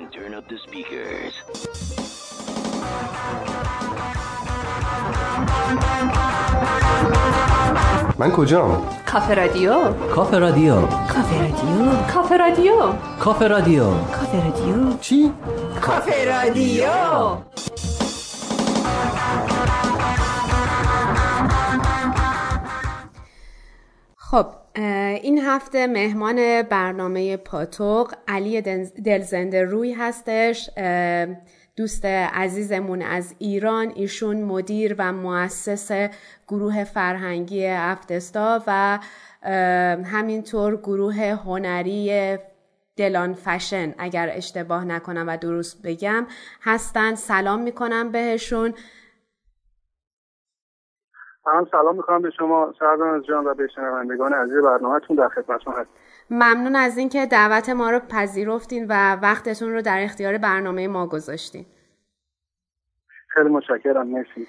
and turn up the speakers. من کجام؟ کافه رادیو. کافه رادیو. کافه رادیو. کافه رادیو. کافه رادیو. کافه رادیو. چی؟ کافه رادیو. این هفته مهمان برنامه پاتوق علی دلزنده روی هستش. دوست عزیزمون از ایران ایشون مدیر و مؤسس گروه فرهنگی افتستا و همینطور گروه هنری دلان فشن اگر اشتباه نکنم و درست بگم هستن. سلام می‌کنم بهشون. هم سلام می‌کنم به شما. سردان جان و به شنوندگان عزیز برنامهتون در خدمتتون هست ممنون از اینکه دعوت ما رو پذیرفتین و وقتتون رو در اختیار برنامه ما گذاشتین. خیلی متشکرم. مرسی.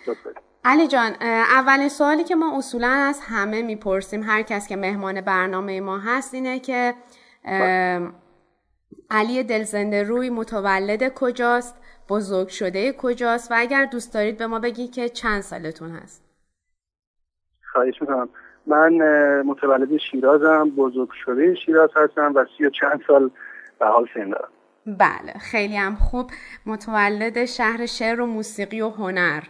علی جان اولین سوالی که ما اصولا از همه می‌پرسیم هر کس که مهمان برنامه ما هست اینه که علی دلزنده روی متولد کجاست؟ بزرگ شده کجاست؟ و اگر دوست دارید به ما بگید که چند سالتون هست؟ خواهش می‌کنم. من متولد شیرازم بزرگ شده شیراز هستم و سی و چند سال به حال سن دارم. بله خیلی هم خوب. متولد شهر شعر و موسیقی و هنر.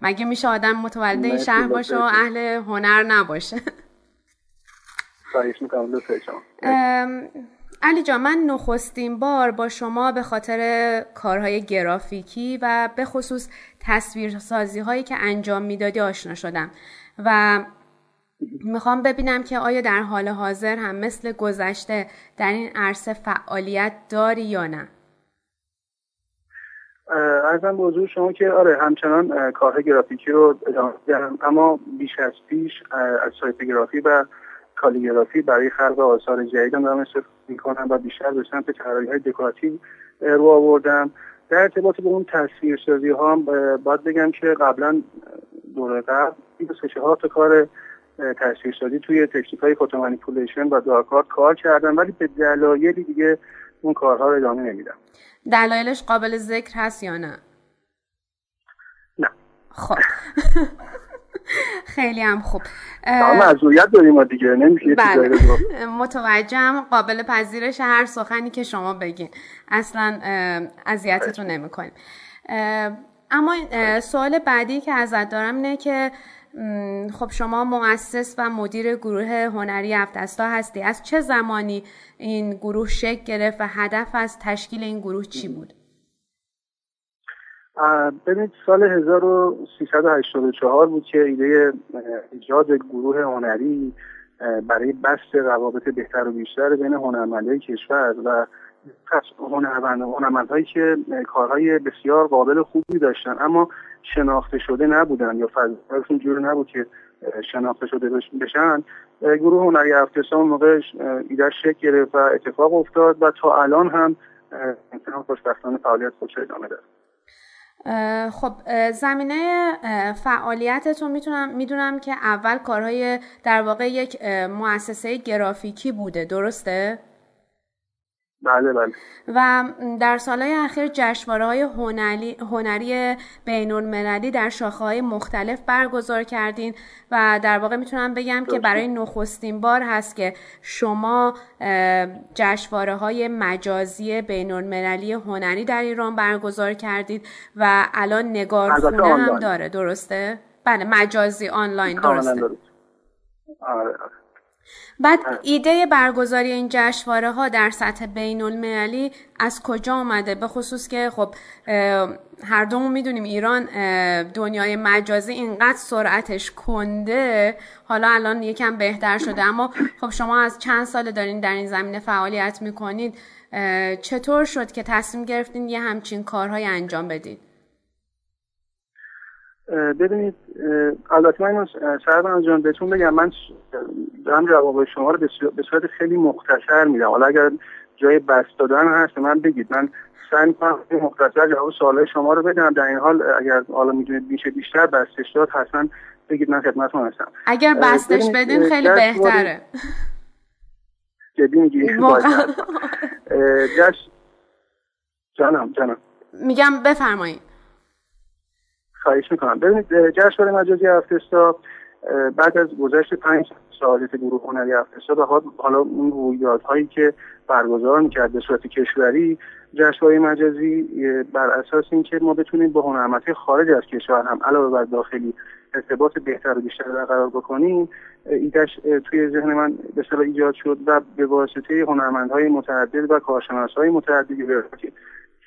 مگه میشه آدم متولد این شهر باشه و اهل هنر نباشه؟ خواهش می‌کنم علی جان من نخستین بار با شما به خاطر کارهای گرافیکی و به خصوص تصویرسازی هایی که انجام می‌دادی آشنا شدم. و می‌خوام ببینم که آیا در حال حاضر هم مثل گذشته در این عرصه فعالیت داری یا نه. ارزم به حضور شما که آره همچنان کارهای گرافیکی رو ادامه دارم اما بیش از پیش از سایتوگرافی و کالیگرافی برای خلق آثار جدیدم دارم استفاده می‌کنم و بیشتر به سمت طراحی های دکوراتیو رو آوردم. در ارتباط به اون تصویرسازی ها باید بگم که قبلا دوره قبل چهار تا کار تصویرسازی توی تکنیک های فوتو مانیپولیشن و دارکارت کار کردم ولی به دلایلی دیگه اون کارها رو ادامه نمیدم دلایلش قابل ذکر هست یا نه؟ نه. خب. خیلی هم خوب. معذوریت داریم ما دیگه نمیشه بله. متوجهم. قابل پذیرش هر سخنی که شما بگین. اصلا اذیتتون نمی‌کنیم. اما سوال بعدی که ازت دارم اینه که خب شما مؤسس و مدیر گروه هنری افتستا هستی از چه زمانی این گروه شکل گرفت و هدف از تشکیل این گروه چی بود؟ ببینید سال 1384 بود که ایده ایجاد گروه هنری برای بست روابط بهتر و بیشتر بین هنرمندای کشور و هنرمندهایی که کارهای بسیار قابل خوبی داشتن اما شناخته شده نبودن یا فضایشون جور نبود که شناخته شده بشن گروه هنری افتسا اون موقع ایده شکل گرفت و اتفاق افتاد و تا الان هم خوشبختانه فعالیت خودش ادامه داره خب زمینه فعالیتتون می‌تونم می‌دونم که اول کارهای در واقع یک مؤسسه گرافیکی بوده درسته؟ بله بله. و در سالهای اخیر جشنواره های هنری, هنری بین المللی در شاخه های مختلف برگزار کردین و در واقع می‌تونم بگم که برای نخستین بار هست که شما جشنواره های مجازی بین المللی هنری در ایران برگزار کردید و الان نگارخونه هم داره درسته؟ بله مجازی آنلاین درسته. آره آره. بعد ایده برگزاری این جشنواره ها در سطح بین المللی از کجا آمده به خصوص که خب هر دومون می‌دونیم ایران دنیای مجازی اینقدر سرعتش کنده. حالا الان یکم بهتر شده. اما خب شما از چند سال دارین در این زمینه فعالیت می‌کنید. چطور شد که تصمیم گرفتین یه همچین کارهای انجام بدید؟ ببینید البته من سربان جان بهتون بگم من دارم جواب شما رو به صورت خیلی مختصر میدم. حالا اگر جای بست دادن هست من بگید. من سعی می‌کنم مختصر جواب سوال شما رو بدم. در این حال اگر حالا می‌دونید میشه بیشتر بستش داد حتما بگید من خدمتتون هستم. اگر بستش بدین خیلی بهتره. جدی میگی؟ جانم جانم. میگم بفرمایید. خواهش می‌کنم. ببینید جشنواره مجازی افرستا بعد از گذشت پنج سالیت گروه هنری افرستا و حالا اون رویدادهایی که برگزار می‌کرد به صورت کشوری جشنواره مجازی بر اساس اینکه ما بتونیم با هنرمندهای خارج از کشور هم علاوه بر داخلی ارتباط بهتر و بیشتر برقرار بکنیم ایدش توی ذهن من به ایجاد شد و به واسطه هنرمندهای متعدد و کارشناسهای متعددی به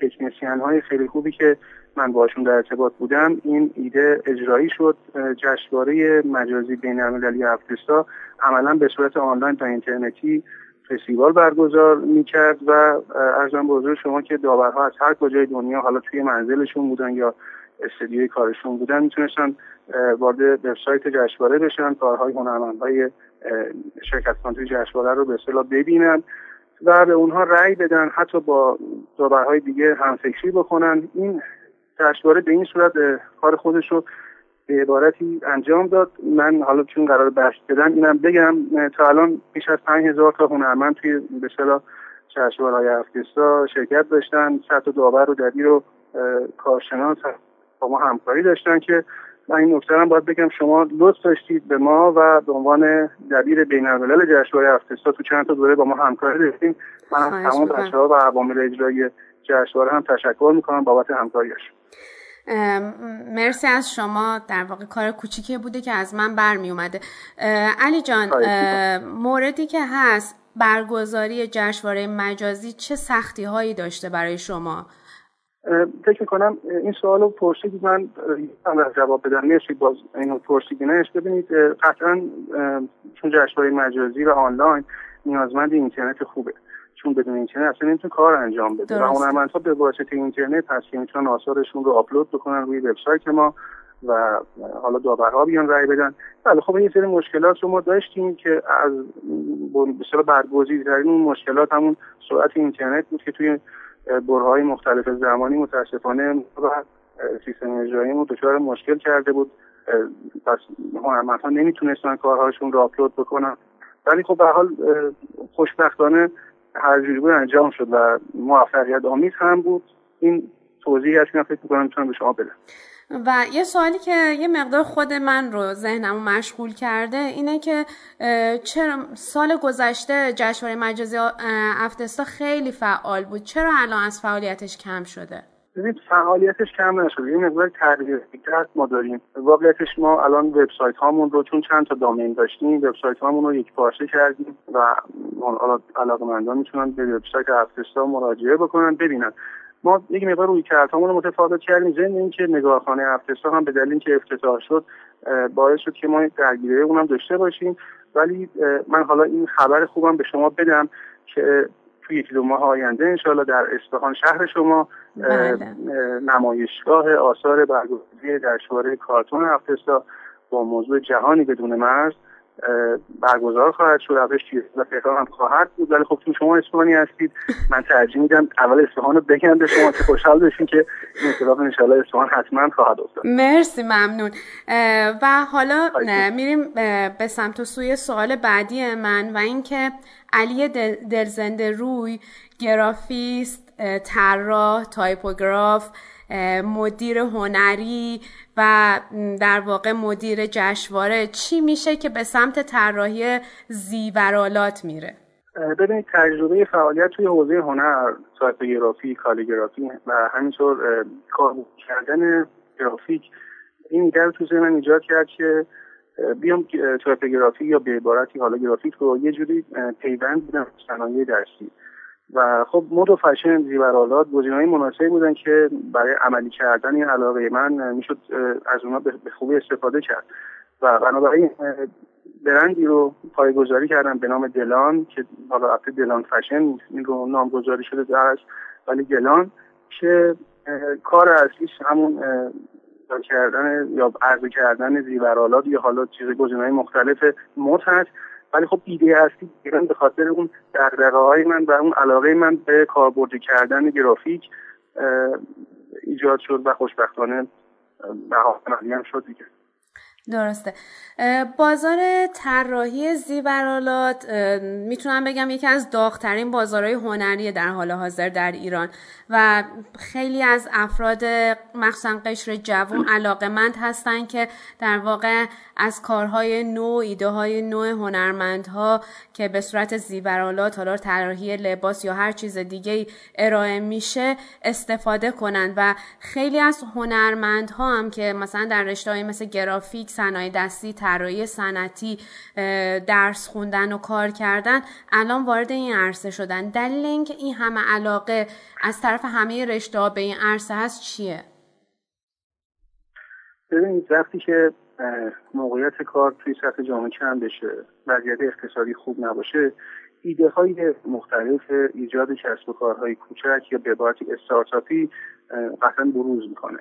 تکنسیان های خیلی خوبی که من باشون در ارتباط بودم این ایده اجرایی شد جشنواره مجازی بین المللی افریستا عملا به صورت آنلاین و اینترنتی فستیوال برگزار می‌کرد و ارزم به حضور شما که داورها از هر کجای دنیا حالا توی منزلشون بودن یا استدیوی کارشون بودن می‌تونستن وارد وبسایت جشنواره بشن کارهای هنرمندهای شرکت توی جشنواره رو به اصطلاح ببینن و به اونها رأی بدن حتی با داورهای دیگه همفکری بکنن. این جشنواره به این صورت کار خودش رو به عبارتی انجام داد. من حالا چون قرار بحث بدم اینم بگم تا الان بیش از پنج هزار تا هنرمند توی به اصطلاح های افغانستان شرکت داشتن. صد داور و دبیر و کارشناس با ما همکاری داشتن که من این نکته هم باید بگم شما لطف داشتید به ما و به عنوان دبیر بین الملل جشنواره افغانستان تو چند تا دوره با ما همکاری داشتیم من تمام بچه‌ها و عوامل اجرایی جشنواره هم تشکر می‌کنم بابت همکاریش. مرسی از شما. در واقع کار کوچیکی بوده که از من برمی اومده علی جان موردی که هست برگزاری جشنواره مجازی چه سختی هایی داشته برای شما؟ فکر می‌کنم این سوال رو پرسید من هم جواب بدم. مرسی باز اینو پرسیدینش. ببینید قطعا چون جشنواره مجازی و آنلاین نیازمند اینترنت خوبه. چون بدون اینترنت اصلا نمی‌تونه کار انجام بده. و هنرمندها به واسطه اینترنت هست که می‌تونن آثارشون رو آپلود بکنن روی وبسایت ما و حالا داورها بیان رای بدن. بله خب این سری مشکلات رو ما داشتیم که از بسیار برگزیدترین اون مشکلات همون سرعت اینترنت بود که توی برهای مختلف زمانی متاسفانه و سیستم اجراییمون دچار مشکل کرده بود. پس هنرمندها نمی‌تونستن کارهاشون رو آپلود بکنن. ولی خب به حال خوشبختانه هر جوری بود انجام شد و موفقیت آمیز هم بود. این توضیحی هست که فکر می‌کنم می‌تونم به شما بدم. و یه سوالی که یه مقدار خود من رو ذهنمو مشغول کرده اینه که چرا سال گذشته جشنواره مجازی افتستا خیلی فعال بود. چرا الان از فعالیتش کم شده؟ ببینید فعالیتش کم نشده. یه مقدار تغییر فکر ما داریم. واقعیتش ما الان وبسایت هامون رو چون چند تا دامین داشتیم وبسایت هامون رو یک پارچه کردیم و علاقمندان می‌تونن به وبسایت افتستا مراجعه بکنن ببینن. ما یک مقدار روی کارتامون رو متفاوت کردیم. ضمن اینکه نگاهخانه افتستا هم به دلیل اینکه افتتاح شد باعث شد که ما درگیری اونم داشته باشیم. ولی من حالا این خبر خوبم به شما بدم که توی یکی دو ماه آینده انشاءالله در اصفهان شهر شما. نمایشگاه آثار برگزاری در شواره کارتون افتستا با موضوع جهانی بدون مرز برگزار خواهد شد. روش و تهران هم خواهد بود. ولی خب چون شما اسپانی هستید. من ترجیح میدم اول اصفهان رو بگم به شما که خوشحال بشین که این اتفاق انشاءالله اصفهان حتما خواهد افتاد. مرسی ممنون. و حالا میریم به سمت و سوی سوال بعدی من و اینکه علی دلزنده روی گرافیست طراح تایپوگراف مدیر هنری و در واقع مدیر جشنواره. چی میشه که به سمت طراحی زیورالات میره؟ ببینید تجربه فعالیت توی حوزه هنر تایپوگرافی کالیگرافی و همینطور کار کردن گرافیک این ایده تو ذهنم ایجاد کرد که بیام تایپوگرافی یا به عبارتی حالا گرافیک رو یه جوری پیوند بدم صنایع دستی و خب مد و فشن زیورالات گزینه‌های مناسبی بودن که برای عملی کردن این علاقه من می‌شد از اونها به خوبی استفاده کرد. و بنابراین برندی رو پایگذاری کردم به نام دلان که حالا اپ دلان فشن این رو نامگذاری شده درش ولی دلان که کار اصلیش همون کردن یا عرضه کردن زیورالات یا حالا چیز گزینه‌های مختلف مد هست. ولی خب ایده اصلی به خاطر اون دقدقه های من و اون علاقه من به کاربردی کردن گرافیک ایجاد شد و خوشبختانه به هم شد دیگه. درسته. بازار طراحی زیورالات می‌تونم بگم یکی از داغترین بازارهای هنری در حال حاضر در ایران و خیلی از افراد مخصوصا قشر جوان علاقمند هستن که در واقع از کارهای نو ایده های نو هنرمندها که به صورت زیورالات حالا طراحی لباس یا هر چیز دیگه ارائه میشه استفاده کنند و خیلی از هنرمندها هم که مثلا در رشته مثل گرافیک صنایع دستی طراحی صنعتی درس خوندن و کار کردن الان وارد این عرصه شدن. دلیل اینکه این همه علاقه از طرف همه رشته به این عرصه هست چیه؟ ببینید وقتی که موقعیت کار توی سطح جامعه کم بشه وضعیت اقتصادی خوب نباشه ایده های مختلف ایجاد کسب و کارهای کوچک یا به عبارتی استارتاپی قطعا بروز می‌کنه.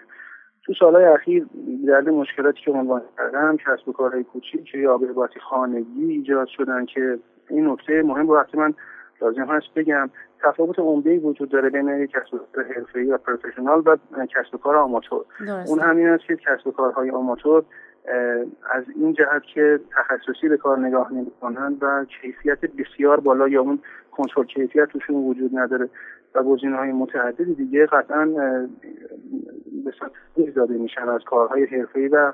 تو سالهای اخیر درد مشکلاتی که عنوان کردم کسب و کارهای کوچیک یا به عبارتی خانگی ایجاد شدن که این نکته مهم رو من لازم هست بگم تفاوت عمده وجود داره بین کسب و کار حرفه‌ای و پروفشنال و کسب و کار آماتور. اون همین است که کسب و کارهای آماتور از این جهت که تخصصی به کار نگاه نمی‌کنند و کیفیت بسیار بالا یا اون کنترل کیفیت توشون وجود نداره. و گزینه های متعددی دیگه قطعا به سطح داده میشن از کارهای حرفه‌ای و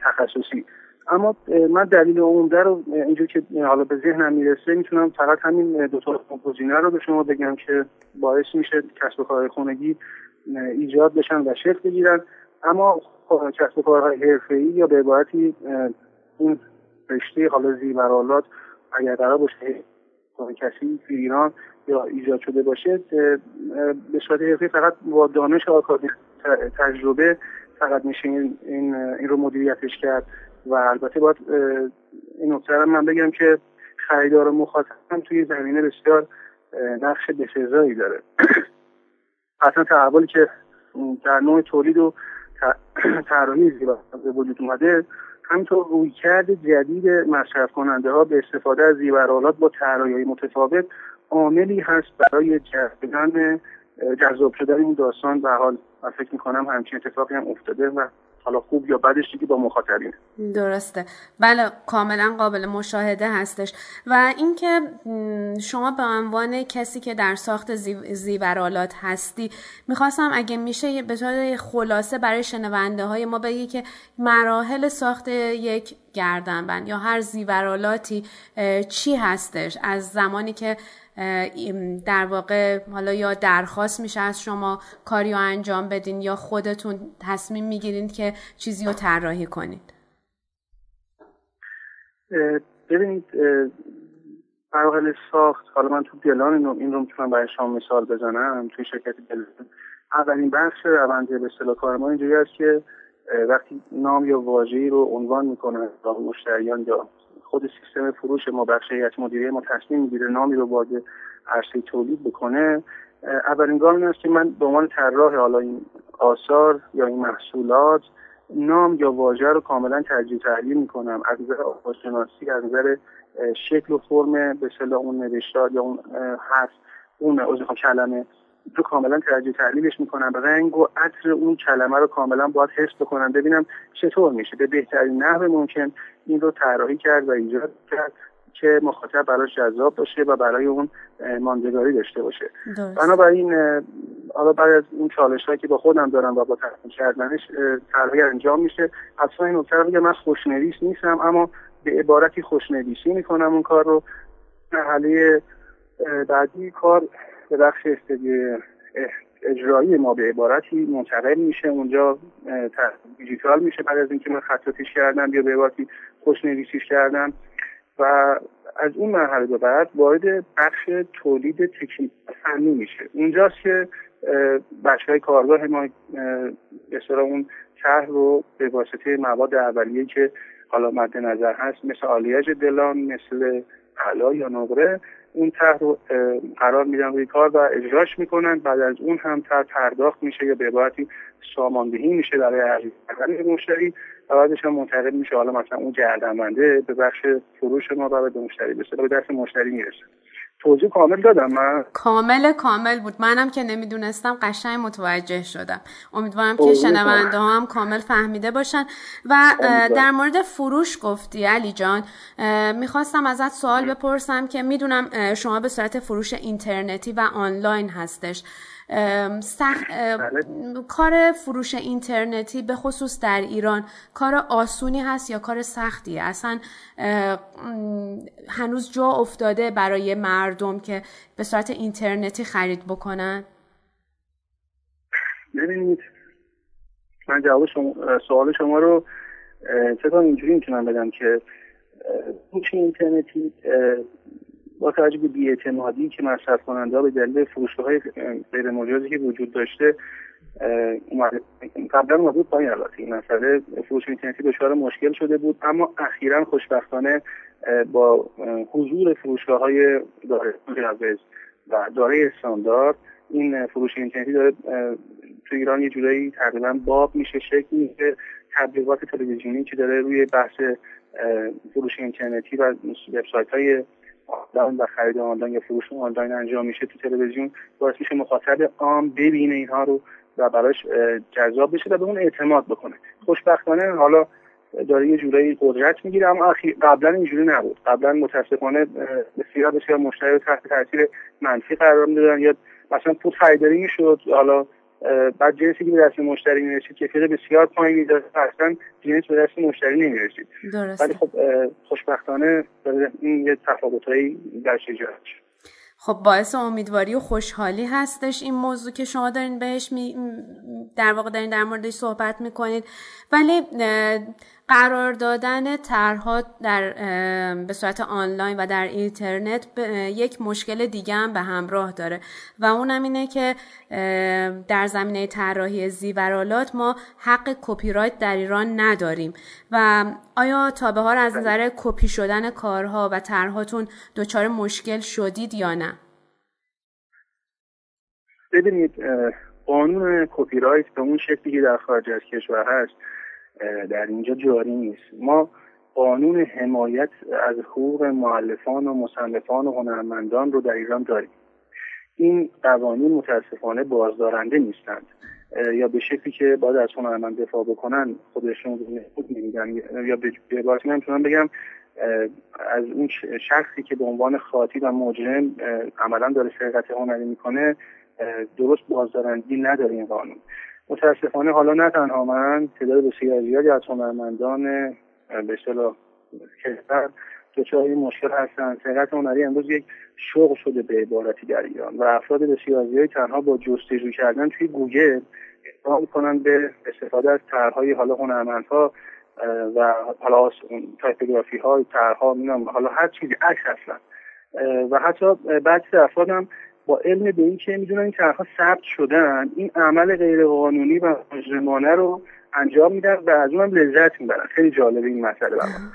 تخصصی. اما من دلیل عمده رو اینجور که حالا به ذهنم می‌رسه می‌تونم فقط همین دو تا گزینه رو به شما بگم که باعث میشه کسب و کارهای خونگی ایجاد بشن و شکل بگیرن. اما کسب و کارهای حرفه‌ای یا به عبارتی این رشته حالا زیورالات اگر قرار باشه کسی تو ایران یا ایجاد شده باشه به صورت حرفی فقط با دانش آکادمی تجربه فقط میشه این, این رو مدیریتش کرد و البته باید این نکته من بگم که خریدار مخاطب هم توی زمینه بسیار نقش بسزایی داره. اصلا تحولی که در نوع تولید و طراحی زیبا به وجود اومده همینطور رویکرد جدید مصرف کننده ها به استفاده از زیورالات با طراحی متفاوت عاملی هست برای جذب شدن این داستان. به حال فکر می‌کنم همچین اتفاقی هم افتاده و حالا خوب یا بدش دیگه با مخاطبین درسته. بله کاملا قابل مشاهده هستش. و اینکه شما به عنوان کسی که در ساخت زیورالات هستی می‌خواستم اگه میشه به طور خلاصه برای شنونده های ما بگی که مراحل ساخت یک گردنبند یا هر زیورالاتی چی هستش؟ از زمانی که در واقع حالا یا درخواست میشه از شما کاری رو انجام بدین یا خودتون تصمیم می‌گیرید که چیزی رو طراحی کنید. ببینید مراحل ساخت حالا من تو دلان این رو می‌تونم برای شما مثال بزنم. توی شرکت دلان اولین بخش روند به اصطلاح کار ما اینجوری است که وقتی نام یا واژه‌ای رو عنوان می‌کنن با مشتریان یا خود سیستم فروش ما بخش هیئت مدیره ما تصمیم می‌گیره نامی رو وارد عرصه تولید بکنه. اولین گام این است که من به عنوان طراح حالا این آثار یا این محصولات نام یا واژه رو کاملا تجزیه تحلیل می‌کنم. از نظر آواشناسی از نظر شکل و فرم به اون نوشتار یا اون حرف اون کلمه رو کاملا تجزیه تحلیلش می‌کنم. رنگ و عطر اون کلمه رو کاملا باید حس بکنم ببینم چطور میشه. به بهترین نحو ممکن این رو طراحی کرد و ایجاد کرد که مخاطب براش جذاب باشه و برای اون ماندگاری داشته باشه. بنابراین حالا بعد از اون چالش که با خودم دارم و با تحقیق کردنش طراحی انجام میشه. اصلا این نکته رو من خوشنویس نیستم اما به عبارتی خوشنویسی می‌کنم اون کار رو. مرحله بعدی کار به بخش اجرایی ما به عبارتی منتقل میشه. اونجا دیجیتال میشه بعد از اینکه من خطاتیش کردم یا به عبارتی خوش نویسیش کردم. و از اون مرحله به بعد وارد بخش تولید تکنیک فنی میشه. اونجاست که بچه های کارگاه ما به اون شهر رو به واسطه مواد اولیه که حالا مد نظر هست مثل آلیاژ دلان مثل علا یا نقره اون طرح رو قرار میدن روی کار و اجراش می‌کنن. بعد از اون هم طرح پرداخت میشه یا به عبارتی ساماندهی میشه برای عرضه کردن مشتری و بعدش هم منتقل میشه. حالا مثلا اون گردنبنده به بخش فروش ما و به مشتری به به دست مشتری می‌رسه. توضیح کامل دادم من. کامل کامل بود. منم که نمی‌دونستم قشنگ متوجه شدم. امیدوارم که شنونده هم کامل فهمیده باشن. و در مورد فروش گفتی علی جان. می‌خواستم ازت سوال بپرسم که می‌دونم شما به صورت فروش اینترنتی و آنلاین هستش. سخ... بله. کار فروش اینترنتی به خصوص در ایران کار آسونی هست یا کار سختیه اصلا هنوز جا افتاده برای مردم که به صورت اینترنتی خرید بکنن ببینید من جواب شما سوال شما رو فکر اینجوری می‌تونم بدم که فروش اینترنتی با توجه به بیاعتمادی که مصرف کننده به دلیل فروشگاه های غیر مجازی که وجود داشته قبلا اومده بود پایین البته. این مسئله فروش اینترنتی دچار مشکل شده بود اما اخیرا خوشبختانه با حضور فروشگاه های داره و داره استاندارد این فروش اینترنتی داره تو ایران یه جورایی تقریبا باب میشه شکل میشه. تبلیغات تلویزیونی که داره روی بحث فروش اینترنتی و وبسایت های آنلاین و خرید آنلاین یا فروش آنلاین انجام میشه تو تلویزیون باعث میشه مخاطب عام ببینه اینها رو و براش جذاب بشه و به اون اعتماد بکنه. خوشبختانه حالا داره یه جورایی قدرت می‌گیره اما قبلا اینجوری نبود. قبلا متاسفانه بسیار بسیار مشتری تحت تاثیر منفی قرار می‌دادن. یا مثلا پول خریداری می‌شد حالا بعد جنسی که به دست مشتری می‌رسید کیفیت بسیار پایینی داشت اصلا جنس به دست مشتری نمی‌رسید. ولی خب خوشبختانه این یه تفاوتهایی در ایجاد خب باعث امیدواری و خوشحالی هستش این موضوع که شما دارین بهش می در واقع دارین در موردش صحبت می‌کنید. ولی قرار دادن طرحها در به صورت آنلاین و در اینترنت یک مشکل دیگه هم به همراه داره و اونم اینه که در زمینه طراحی زیورالات ما حق کپی رایت در ایران نداریم و آیا تا به حال از نظر کپی شدن کارها و طرحهاتون دچار مشکل شدید یا نه؟ ببینید قانون کپی رایت به اون شکلی که در خارج از کشور هست در اینجا جاری نیست. ما قانون حمایت از حقوق معلفان و مصنفان و هنرمندان رو در ایران داریم. این قوانین متاسفانه بازدارنده نیستند. یا به شکلی که باید از هنرمند دفاع بکنن خودشون خود نمیدن یا به عبارتی من بگم از اون شخصی که به عنوان خاطی و مجرم عملا داره سرقت هنری می‌کنه درست بازدارندگی نداره این قانون. متاسفانه حالا نه تنها من تعداد بسیار زیادی از هنرمندان به اصطلاح کشور دچار این مشکل هستند. سرقت هنری امروز یک شغل شده به عبارتی در ایران و افراد بسیار زیادی تنها با جستجو کردن توی گوگل اقدام می‌کنن به استفاده از طرحهای حالا هنرمندها و حالا تایپوگرافی های طرحها حالا هر چیزی عکس اصلا و حتی بعضی افراد هم با علم به این که می‌دونن این طرحها ثبت شدن این عمل غیرقانونی و مجرمانه رو انجام میدن و از اونم لذت می‌برن. خیلی جالب این مسئله برام.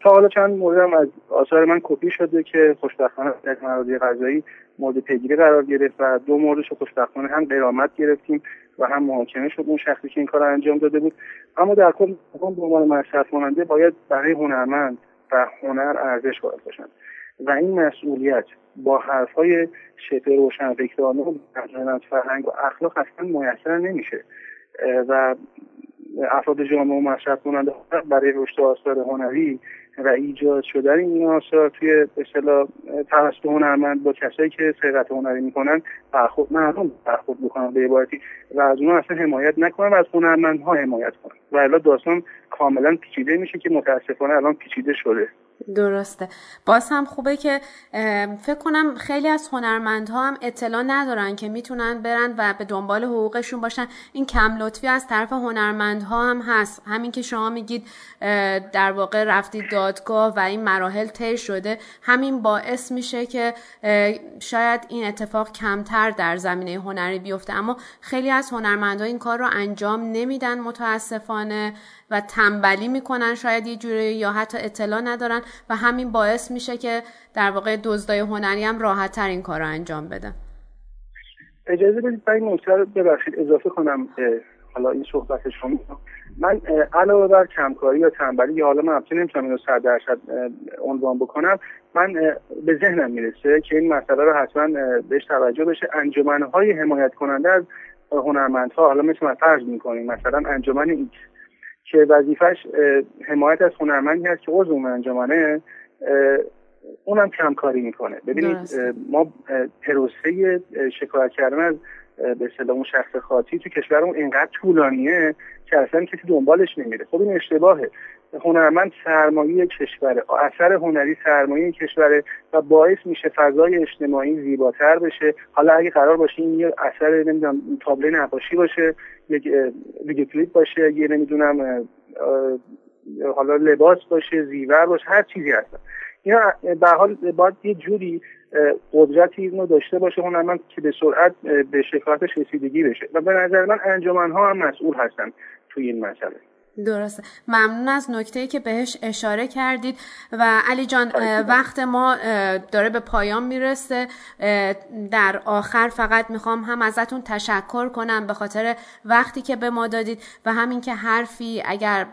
تا حالا چند موردم از آثار من کپی شده که خوشبختانه در مرادی قضایی مورد پیگیری قرار گرفت و دو موردش خوشبختانه هم قرامت گرفتیم و هم محاکمه شد. اون شخصی که این کار انجام داده بود. اما در کل به عنوان مصرف کننده باید برای هنرمند و هنر ارزش قائل باشند و این مسئولیت با حرفهای شبه روشن فکرانه و از فرهنگ و اخلاق اصلا میسر نمیشه. و افراد جامعه و مصرف کننده برای رشد آثار هنری و ایجاد شدن این آثار توی اصطلاح توسط هنرمند با کسایی که سرقت هنری می‌کنن برخورد مردم برخورد بکنن به عبارتی و از اونها اصلا حمایت نکنن و از هنرمندها حمایت کنن. و الا داستان کاملا پیچیده میشه که متاسفانه الان پیچیده شده. درسته. باز هم خوبه که فکر کنم خیلی از هنرمندها هم اطلاع ندارن که می‌تونن برن و به دنبال حقوقشون باشن. این کم لطفی از طرف هنرمندها هم هست. همین که شما میگید در واقع رفتید دادگاه و این مراحل طی شده همین باعث میشه که شاید این اتفاق کمتر در زمینه هنری بیفته. اما خیلی از هنرمندها این کار رو انجام نمیدن متاسفانه. و تنبلی می‌کنن شاید یه جوری یا حتی اطلاع ندارن و همین باعث میشه که در واقع دزدای هنری هم راحت تر این کار رو انجام بدن اجازه بدید این نکته رو ببخشید اضافه کنم حالا این صحبت شما. من علاوه بر کمکاری یا تنبلی یا حالا من البته نمی‌تونم اینو صد درصد عنوان بکنم من به ذهنم می‌رسه که این مسئله رو حتما بهش توجه بشه. انجمنهای حمایت کننده از هنرمندها حالا مثل من فرض می‌کنیم مثلا انجمن X که وظیفش حمایت از هنرمندی هست که عضو اون انجمنه اونم کمکاری می‌کنه. ببینید ما پروسه شکایت کردن از به اصطلاح اون شخص خاطی تو کشورمون اینقدر طولانیه که اصلا کسی دنبالش نمیره. خب این اشتباهه. هنرمند سرمایه کشوره اثر هنری سرمایه کشوره و باعث میشه فضای اجتماعی زیباتر بشه. حالا اگه قرار باشه این یه اثر نمی‌دونم تابلو نقاشی باشه یک ویدیو باشه یه نمی‌دونم حالا لباس باشه زیور باشه هر چیزی هست. اینا به حال باید یه جوری قدرتی اینو داشته باشه هنرمند که به سرعت به شکایتش رسیدگی بشه. و به نظر من انجمن ها هم مسئول هستن توی این مسئله. درسته. ممنون از نکته که بهش اشاره کردید. و علی جان وقت ما داره به پایان می‌رسه. در آخر فقط می‌خوام هم ازتون تشکر کنم به خاطر وقتی که به ما دادید و همین که حرفی اگر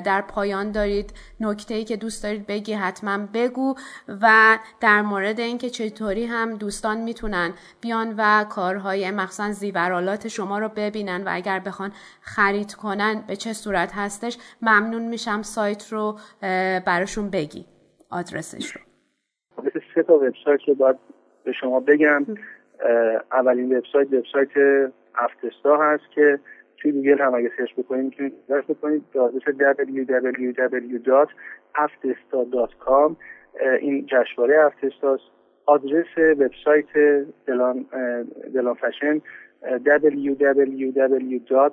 در پایان دارید نکته ای که دوست دارید بگی حتما بگو. و در مورد اینکه چطوری هم دوستان می‌تونن بیان و کارهای مخصوصا زیورالات شما رو ببینن و اگر بخوان خرید کنن به چه صورت هستش ممنون میشم سایت رو براشون بگی آدرسش رو. سه تا وبسایت رو باید به شما بگم. اولین وبسایت وبسایت افتستا هست که توی گوگل هم اگه search بکنید می‌تونید سرچ بکنید. به آدرس www.aftesta.com این جشنواره افتستاست. آدرس وبسایت دلان دلان fashion www.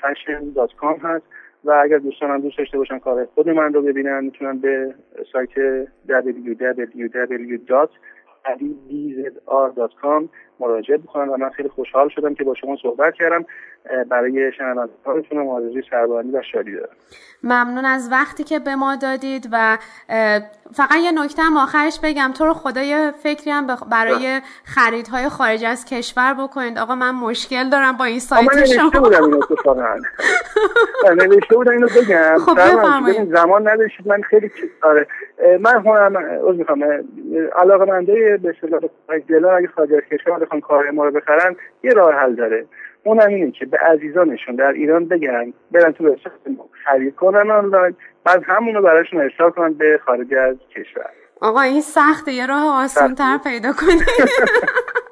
fashion.com هست و اگر دوستان هم دوست داشته باشن کار خود من رو ببینن می‌تونن به سایت www.adizr.com مراجعه بکنن و من خیلی خوشحال شدم که با شما صحبت کردم برای شنوندگانتون آرزوی سربلندی و شادی دارم. ممنون از وقتی که به ما دادید و فقط یه نکته هم آخرش بگم تو رو خدای فکری هم برای خریدهای خارج از کشور بکنید. آقا من مشکل دارم با این سایت شما. من بودم اینو نوشته بودم اینو بگم. خب زمان نداشتید. من خیلی آره. من هنرم از می‌خوام. علاقه منده به اصطلاح اگه خارج از کشور بخوان کار ما رو بخرن یه راه حل داره. اونم اینه که به عزیزانشون در ایران بگن برن تو وبسایت خرید کنن آنلاین بعد همونو براشون ارسال کنن به خارج از کشور. آقا این سخته. یه راه آسان تر پیدا کنید.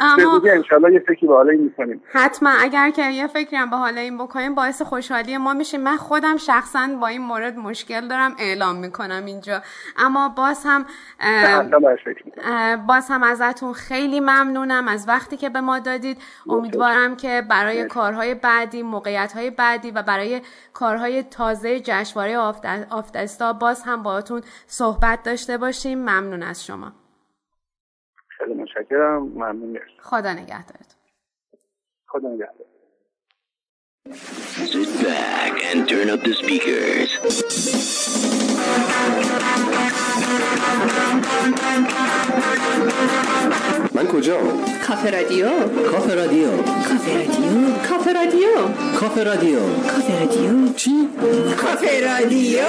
اما انشالله یه فکری به این می‌کنیم. حتما. اگر که یه فکری هم به حال این بکنیم باعث خوشحالی ما میشیم. من خودم شخصا با این مورد مشکل دارم اعلام می‌کنم اینجا. اما باز هم باز هم ازتون خیلی ممنونم از وقتی که به ما دادید. امیدوارم که برای کارهای بعدی موقعیت های بعدی و برای کارهای تازه جشنواره آفتستا باز هم باهاتون صحبت داشته باشیم. ممنون از شما. خیلی متشکرم. ممنون. مرسی. خدا نگهدارت خدا نگهدار. Sit back and turn up the speakers. من کجا؟ کافه رادیو. کافه رادیو. کافه رادیو. کافه رادیو. کافه رادیو. کافه رادیو. چی؟ کافه رادیو.